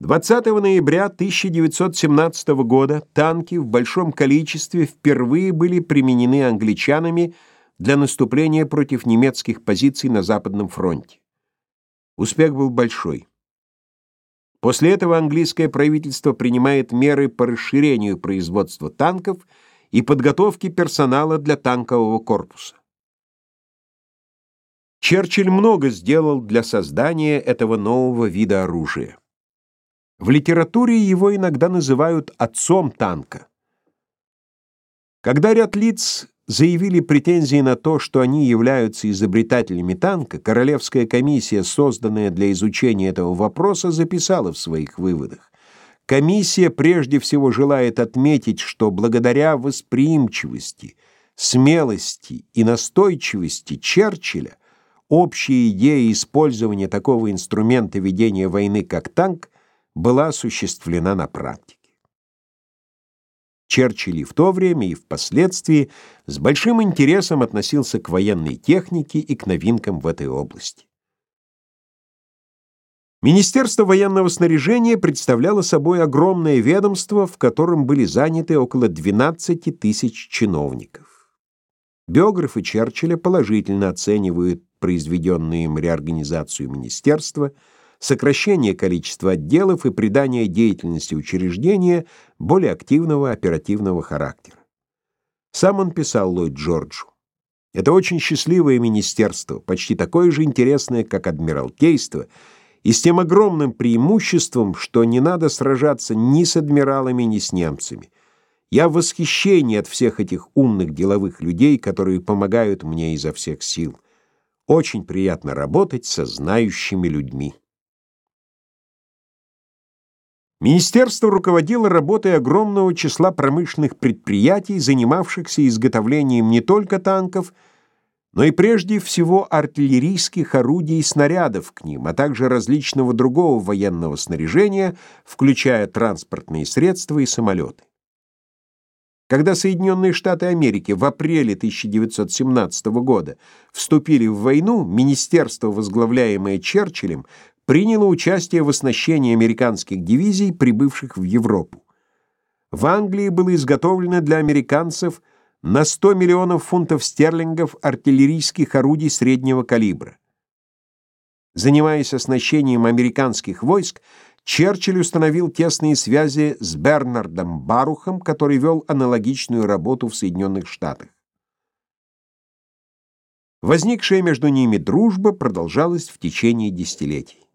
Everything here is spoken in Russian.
20 ноября 1917 года танки в большом количестве впервые были применены англичанами для наступления против немецких позиций на Западном фронте. Успех был большой. После этого английское правительство принимает меры по расширению производства танков и подготовке персонала для танкового корпуса. Черчилль много сделал для создания этого нового вида оружия. В литературе его иногда называют отцом танка. Когда ряд лиц заявили претензии на то, что они являются изобретателями танка, Королевская комиссия, созданная для изучения этого вопроса, записала в своих выводах. Комиссия прежде всего желает отметить, что благодаря восприимчивости, смелости и настойчивости Черчилля общая идея использования такого инструмента ведения войны, как танк, была осуществлена на практике. Черчилль и в то время, и впоследствии с большим интересом относился к военной технике и к новинкам в этой области. Министерство военного снаряжения представляло собой огромное ведомство, в котором были заняты около 12 тысяч чиновников. Биографы Черчилля положительно оценивают произведенную им реорганизацию министерства – сокращение количества отделов и придание деятельности учреждения более активного оперативного характера. Сам он писал Ллойд Джорджу. Это очень счастливое министерство, почти такое же интересное, как адмиралтейство, и с тем огромным преимуществом, что не надо сражаться ни с адмиралами, ни с немцами. Я в восхищении от всех этих умных деловых людей, которые помогают мне изо всех сил. Очень приятно работать со знающими людьми. Министерство руководило работой огромного числа промышленных предприятий, занимавшихся изготовлением не только танков, но и прежде всего артиллерийских орудий и снарядов к ним, а также различного другого военного снаряжения, включая транспортные средства и самолеты. Когда Соединенные Штаты Америки в апреле 1917 года вступили в войну, министерство, возглавляемое Черчиллем, приняло участие в оснащении американских дивизий, прибывших в Европу. В Англии было изготовлено для американцев на 100 миллионов фунтов стерлингов артиллерийских орудий среднего калибра. Занимаясь оснащением американских войск, Черчилль установил тесные связи с Бернардом Барухом, который вел аналогичную работу в Соединенных Штатах. Возникшая между ними дружба продолжалась в течение десятилетий.